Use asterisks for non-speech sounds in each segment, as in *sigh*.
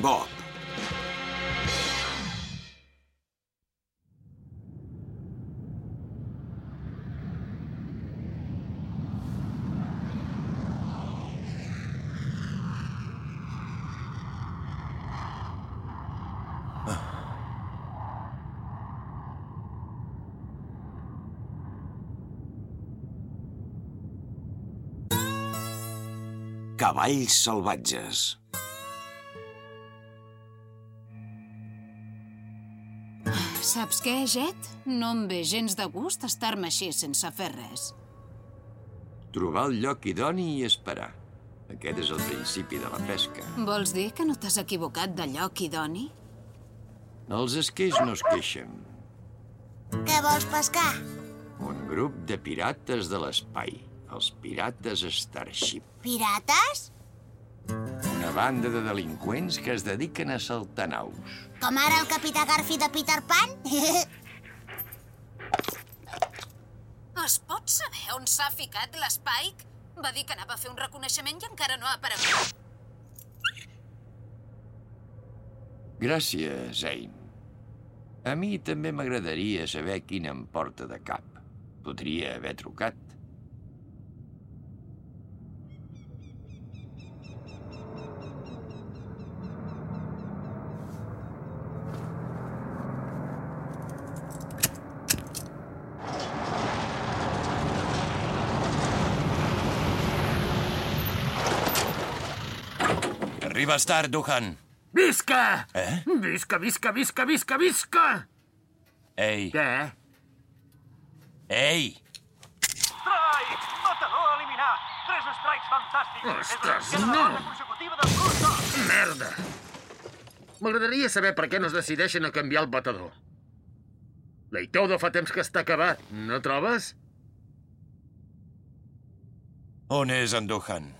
Bebop. Cavalls salvatges. Saps què, Jet? No em ve gens de gust estar-me així sense fer res. Trobar el lloc idoni i esperar. Aquest és el principi de la pesca. Vols dir que no t'has equivocat de lloc idoni? Els esquers no es queixen. Què vols pescar? Un grup de pirates de l'espai. Els pirates Starship. Pirates? Una banda de delinqüents que es dediquen a saltar naus. Com ara el capità Garfi de Peter Pan? *laughs* Es pot saber on s'ha ficat l'Spike? Va dir que anava a fer un reconeixement i encara no ha aparegut. Gràcies, Zane. A mi també m'agradaria saber quina em porta de cap. Podria haver trucat. Arribes tard, Duhan. Visca! Eh? Visca, visca, visca, visca, visca! Ei, Què? ei! Strike! Matador eliminat! Tres strikes fantàstics! Ostres, és la no! Bulldogs! Merda! M'agradaria saber per què no es decideixen a canviar el batedor. Leitoudo fa temps que està acabat, no trobes? On és en Duhan?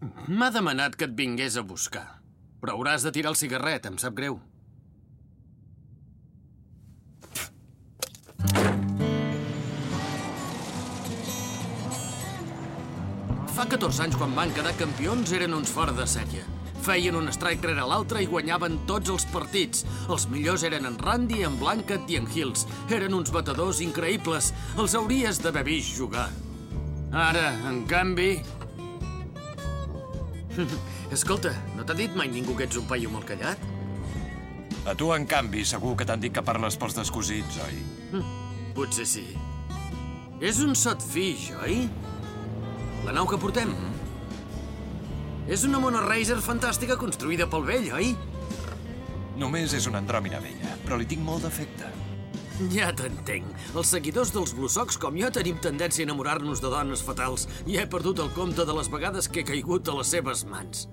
M'ha demanat que et vingués a buscar. Però hauràs de tirar el cigarret, em sap greu. Fa 14 anys, quan van quedar campions, eren uns fora de sèrie. Feien un strike rere l'altre i guanyaven tots els partits. Els millors eren en Randy, en Blanket i en Hills. Eren uns batedors increïbles. Els hauries d'haver vist jugar. Ara, en canvi... *laughs* Escolta, no t'ha dit mai ningú que ets un paio molt callat? A tu, en canvi, segur que t'han dit que parles pels descosits, oi? Potser sí. És un sot fish, oi? La nau que portem? És una monoracer fantàstica construïda pel vell, oi? Només és una andròmina vella, però li tinc molt d'afecte. Ja t'entenc. Els seguidors dels Blue Sox, com jo, tenim tendència a enamorar-nos de dones fatals i he perdut el compte de les vegades que he caigut a les seves mans.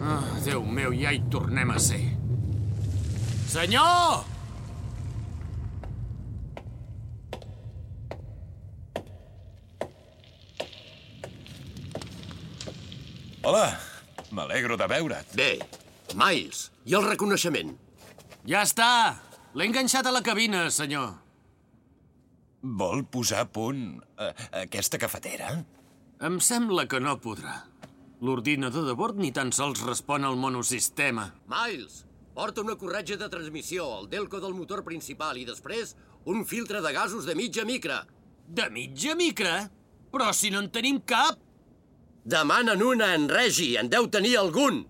Ah, Déu meu, ja hi tornem a ser. Senyor! Hola, m'alegro de veure't. Bé, Miles, i el reconeixement? Ja està! L'he enganxat a la cabina, senyor. Vol posar a punt eh, aquesta cafetera? Em sembla que no podrà. L'ordinador de bord ni tan sols respon al monosistema. Miles, porta una corretja de transmissió, el delco del motor principal i després un filtre de gasos de mitja micra. De mitja micra? Però si no en tenim cap! Demanen una en Regi, en deu tenir algun.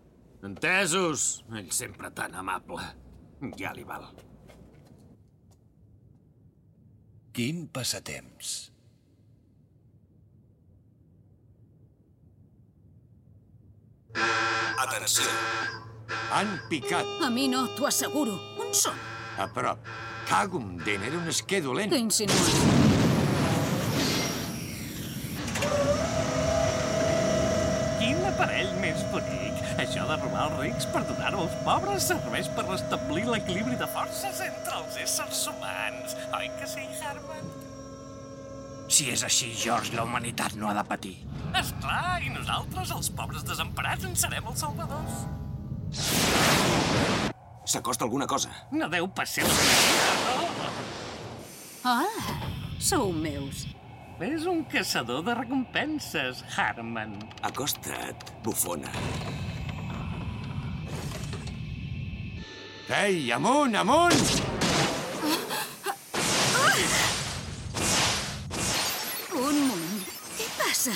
Entesos. Ell sempre tan amable. Ja li val. Quin passatemps. Atenció. Han picat. A mi no, t'ho asseguro. On són? A prop. Cagum dent, era un esquer dolent. Què insinues? Quin aparell més bonic! Això de robar els rics per donar-ho als pobres serveix per restablir l'equilibri de forces entre els éssers humans. Oi que sí, Harman? Si és així, George, la humanitat no ha de patir. És clar, i nosaltres, els pobres desemparats, en serem els salvadors. S'acosta alguna cosa. No deu passar Ah, sou meus. És un caçador de recompenses, Harman. Acosta't, bufona. Ei, amunt, amunt! Un moment. Què passa?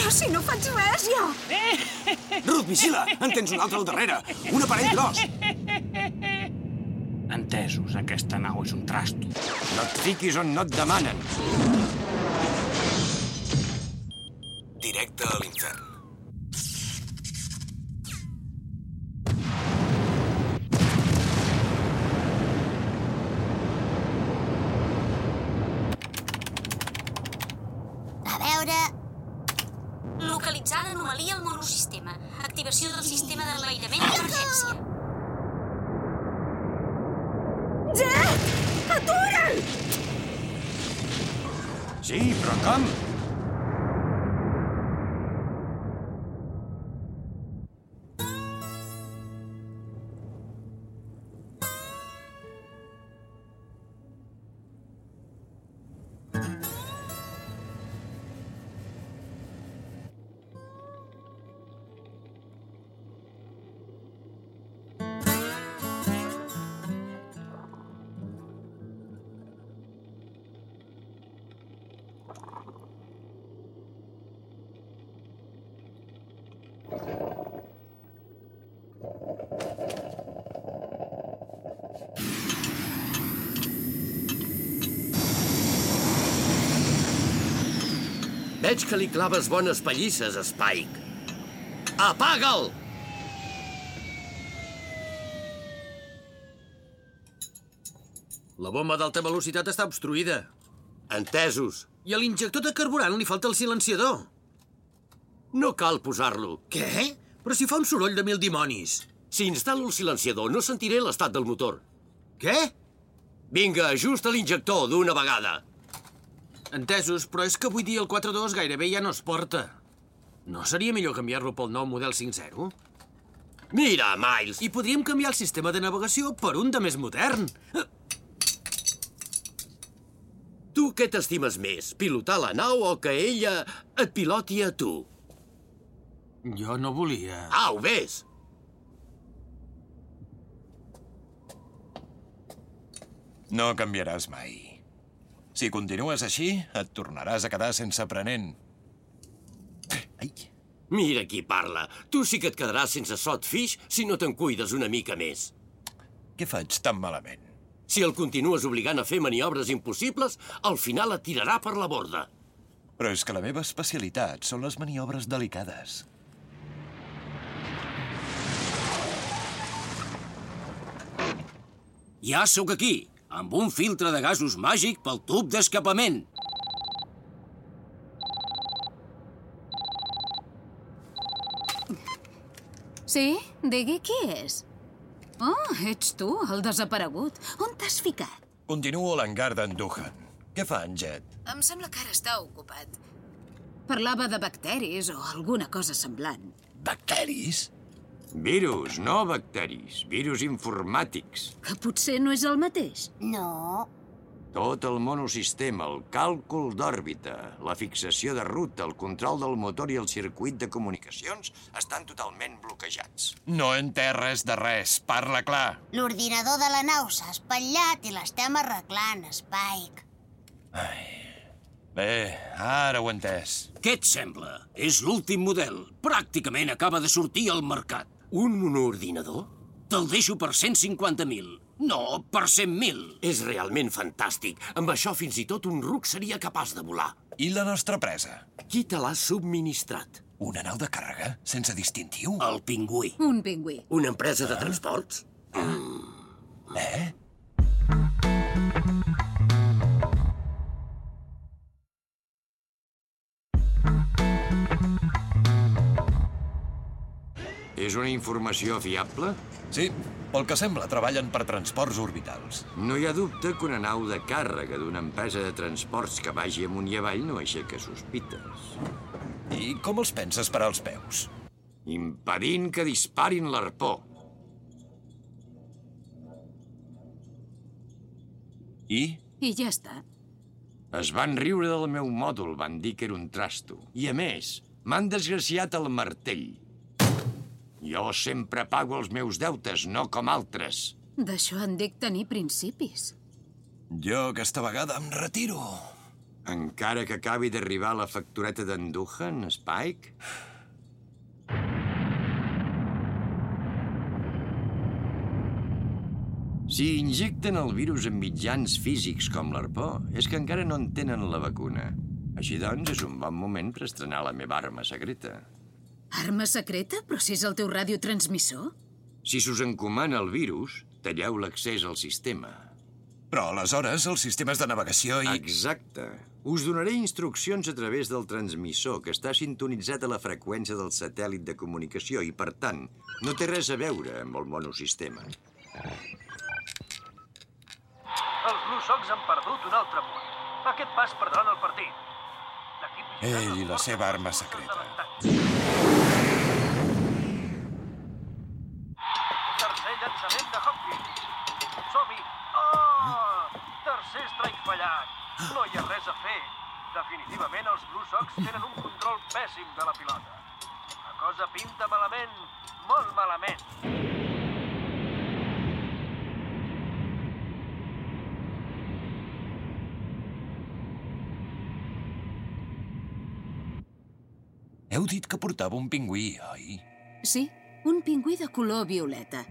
Però si no faig res, jo! Ruth, vigila! En tens un altre al darrere! Un aparell gros! Entesos, aquesta nau és un trasto. No et fiquis on no et demanen. Directe a l'infern. A veure... Localitzada anomalia al monosistema. Activació del sistema d'enlairament d'emergència. Jet! Atura'n! Sí, però Veig que li claves bones pallisses, Spike. Apaga'l! La bomba d'alta velocitat està obstruïda. Entesos. I a l'injector de carburant li falta el silenciador. No cal posar-lo. Què? Però si fa un soroll de mil dimonis. Si instal·lo el silenciador, no sentiré l'estat del motor. Què? Vinga, ajusta l'injector d'una vegada. Entesos, però és que avui dia el 4.2 gairebé ja no es porta. No seria millor canviar-lo pel nou model 5.0? Mira, Miles. I podríem canviar el sistema de navegació per un de més modern. Tu què t'estimes més, pilotar la nau o que ella et piloti a tu? Jo no volia... Ah, ho ves? No canviaràs mai. Si continues així, et tornaràs a quedar sense aprenent. Ai, Mira qui parla. Tu sí que et quedaràs sense sot fish si no te'n cuides una mica més. què faig tan malament? Si el continues obligant a fer maniobres impossibles, al final et tirarà per la borda. Però és que la meva especialitat són les maniobres delicades. Ja sóc aquí, amb un filtre de gasos màgic pel tub d'escapament. Sí? Digui qui és. Oh, ets tu, el desaparegut. On t'has ficat? Continuo a l'hangar d'en Duhan. Què fa en Jet? Em sembla que ara està ocupat. Parlava de bacteris o alguna cosa semblant. Bacteris? Virus, no bacteris. Virus informàtics. Que potser no és el mateix. No. Tot el monosistema, el càlcul d'òrbita, la fixació de ruta, el control del motor i el circuit de comunicacions estan totalment bloquejats. No entès res de res. Parla clar. L'ordinador de la nau s'ha espatllat i l'estem arreglant, Spike. Bé, ara ho he entès. Què et sembla? És l'últim model. Pràcticament acaba de sortir al mercat. Un monoordinador? Te'l deixo per 150.000. No, per 100.000. És realment fantàstic. Amb això fins i tot un ruc seria capaç de volar. I la nostra presa? Qui te l'ha subministrat? Una nau de càrrega? Sense distintiu? El pingüí. Un pingüí. Una empresa de transports? Eh? És una informació fiable? Sí, pel que sembla, treballen per transports orbitals. No hi ha dubte que una nau de càrrega d'una empresa de transports que vagi amunt i avall no aixeca sospites. I com els penses parar els peus? Impedint que disparin l'arpó. I? I ja està. Es van riure del meu mòdul, van dir que era un trasto. I a més, m'han desgraciat el martell. Jo sempre pago els meus deutes, no com altres. D'això en dic tenir principis. Jo aquesta vegada em retiro. Encara que acabi d'arribar la factureta d'Andujan, Spike? Si injecten el virus en mitjans físics com l'arpó, és que encara no en tenen la vacuna. Així doncs, és un bon moment per estrenar la meva arma secreta. Arma secreta? Però si és el teu radiotransmissor? Si s'us encomana el virus, talleu l'accés al sistema. Però aleshores els sistemes de navegació i... Exacte. Us donaré instruccions a través del transmissor, que està sintonitzat a la freqüència del satèl·lit de comunicació i, per tant, no té res a veure amb el monosistema. Els Blue Sox han perdut un altre punt. Aquest pas perdran el partit. Ell i la seva arma secreta. Tercer llançament de Hopkins. Som-hi! Oh! Tercer strike fallat. No hi ha res a fer. Definitivament els Blue Sox tenen un control pèssim de la pilota. La cosa pinta malament, molt malament. Heu dit que portava un pingüí, oi? Sí, un pingüí de color violeta.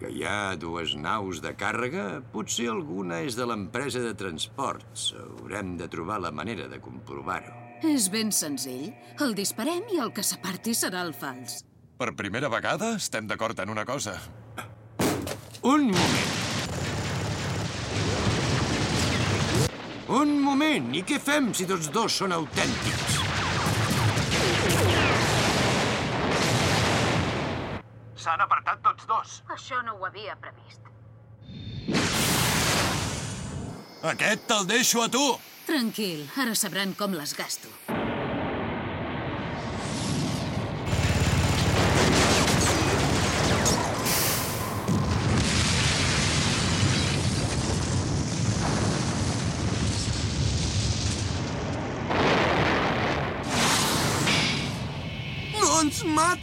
Que hi ha dues naus de càrrega? Potser alguna és de l'empresa de transports. Haurem de trobar la manera de comprovar-ho. És ben senzill. El disparem i el que s'aparti serà el fals. Per primera vegada estem d'acord en una cosa. Un moment. Un moment! I què fem si tots dos són autèntics? S'han apartat tots dos. Això no ho havia previst. Aquest te'l deixo a tu! Tranquil, ara sabran com les gasto.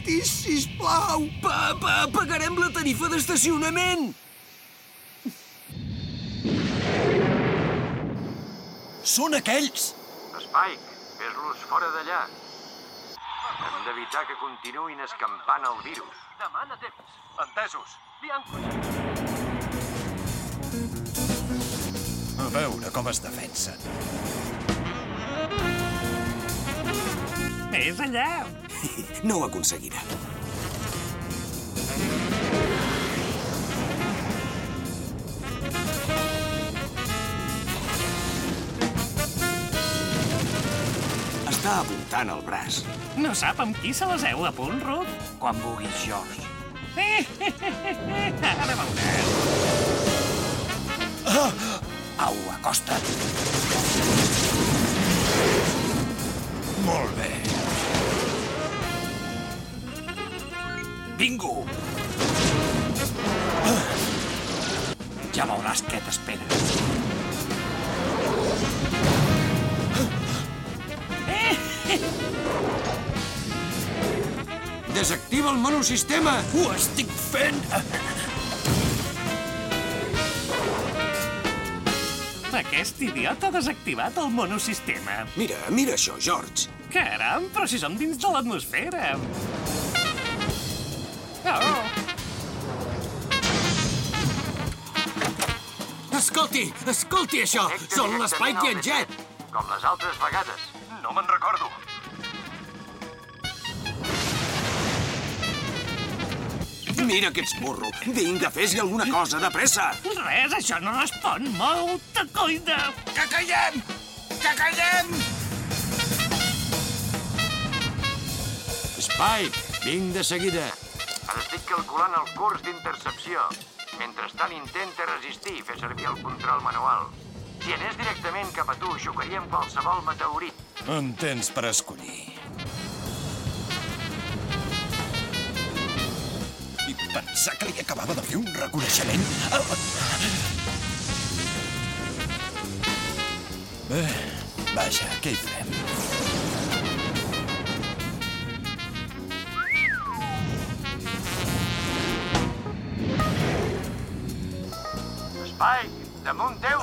Ens matis, sisplau! Pa, pa, pagarem la tarifa d'estacionament! Són aquells! Spike, fes-los fora d'allà. Hem d'evitar que continuïn escampant el virus. Demana temps. Entesos. Bianco. A veure com es defensen. És allà! *laughs* No ho aconseguirà. Està apuntant el braç. No sap amb qui se les heu a punt, Ruth? Quan vulguis, George. *laughs* Ara veuràs. Ah! Au, acosta't. Bingo! Ja veuràs què t'espera. Desactiva el monosistema! Ho estic fent! Aquest idiota ha desactivat el monosistema. Mira, mira això, George. Caram, però si som dins de l'atmosfera. Oh, Escolti, escolti això! Són l'Spike i en Jet! Com les altres vegades. No me'n recordo. Mira que ets burro. Vinga, fes-hi alguna cosa, de pressa. res, això no respon. Molta coida. Que callem! Que callem! Spike, vinc de seguida. Estic calculant el curs d'intercepció. Mentrestant intenta resistir i fer servir el control manual. Si anés directament cap a tu, xocaria amb qualsevol meteorit. En tens per escollir. I pensar que li acabava de fer un reconeixement... Bé, vaja, què hi farem? Spike, damunt teu!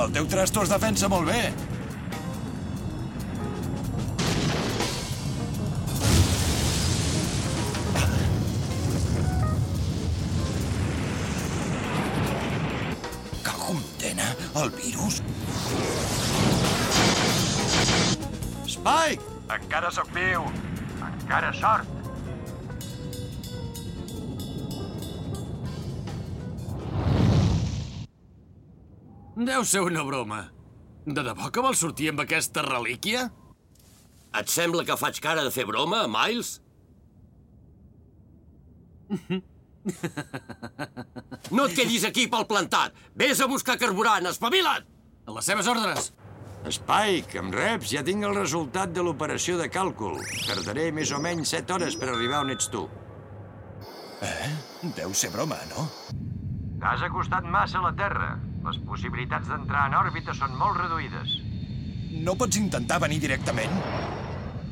El teu trasto es defensa molt bé. Que condena el virus? Spike! Encara sóc viu. Encara sort. Deu ser una broma. De debò que vol sortir amb aquesta relíquia? Et sembla que faig cara de fer broma, Miles? No et quedis aquí pel plantat. Vés a buscar carburant, espavila't! A les seves ordres. Spike, amb reps ja tinc el resultat de l'operació de càlcul. Tardaré més o menys 7 hores per arribar on ets tu. Eh? Deu ser broma, no? T'has acostat massa a la Terra. Les possibilitats d'entrar en òrbita són molt reduïdes. No pots intentar venir directament?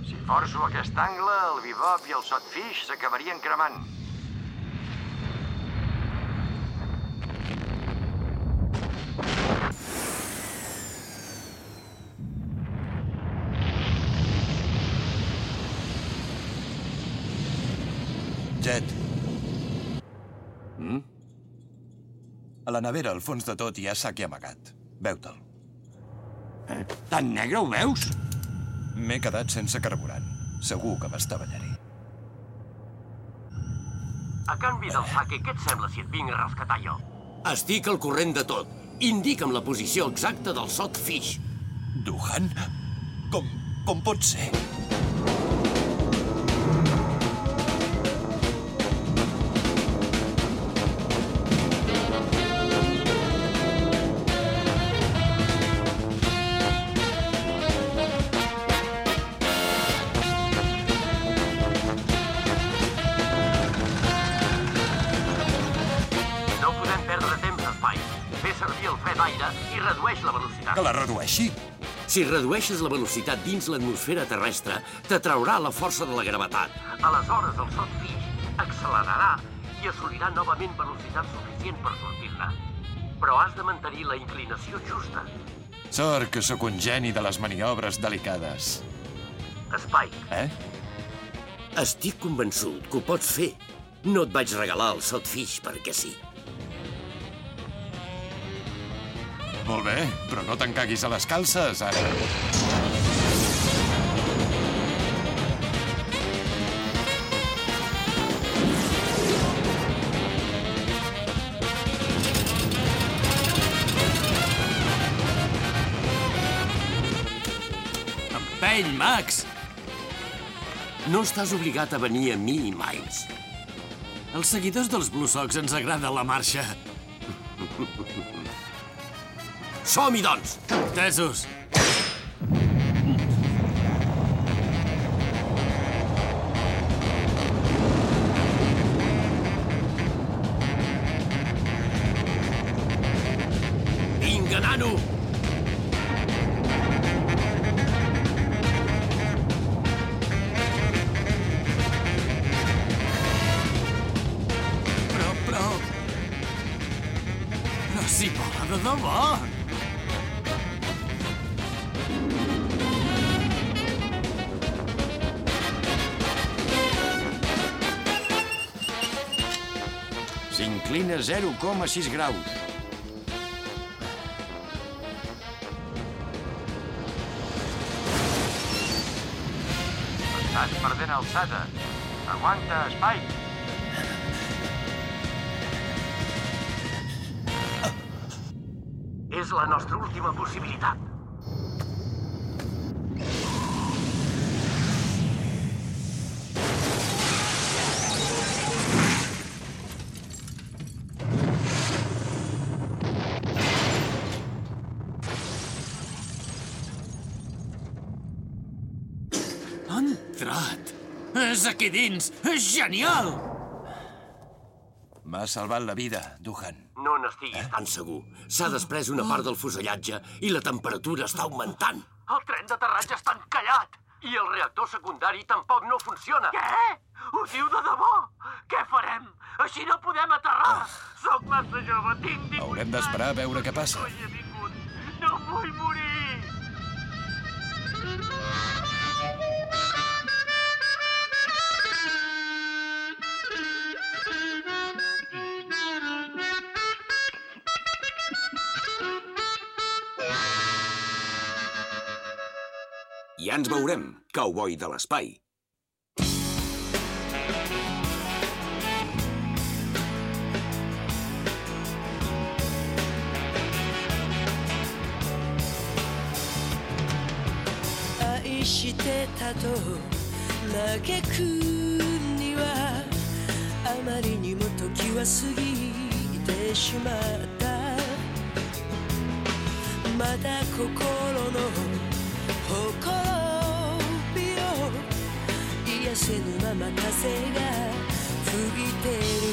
Si forço aquest angle, el bebop i el sotfish s'acabarien cremant. Jet, a la nevera, al fons de tot, hi ha sac i amagat. Veu-te'l. Eh, tan negre ho veus? M'he quedat sense carburant. Segur que m'estavellaré. A canvi del saque, què et sembla si et vinc a rescatar jo? Estic al corrent de tot. Indica'm la posició exacta del sot fish. Duhan? Com, com pot ser? Servir el fre d'aire i redueix la velocitat. Que la redueixi? Si redueixes la velocitat dins l'atmosfera terrestre, t'atraurà la força de la gravetat. Aleshores, el sot fish accelerarà i assolirà novament velocitat suficient per sortir-ne. Però has de mantenir la inclinació justa. Sort que sóc un geni de les maniobres delicades. Spike, Eh? estic convençut que ho pots fer. No et vaig regalar el sot fish perquè sí. Molt bé, però no te'n caguis a les calces, ara. Empeny, Max! No estàs obligat a venir a mi, Miles. Els seguidors dels Blue Sox ens agrada la marxa. *laughs* Som-hi, doncs! Tesos. Vinga, nano! Però, però... Si vola de debò! 0,6 graus. Estàs perdent alçada. Aguanta, Spike. És la nostra última possibilitat. És aquí dins! És genial! M'ha salvat la vida, Duhan. No n'estiguis tan segur. S'ha després una part del fusellatge i la temperatura està augmentant. El tren d'aterratge està encallat i el reactor secundari tampoc no funciona. Què? Ho diu de debò? Què farem? Així no podem aterrar! Sóc massa jove, tinc 18 Haurem d'esperar a veure què passa. No hi he vingut. No vull morir! Ja ens veurem, cowboy de l'espai.「愛してたと嘆くにはあまりにも時は過ぎてしまった」「まだ心のほころびを癒せぬまま風が吹いてる」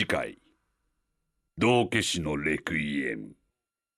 次回。道化師のレクイエム。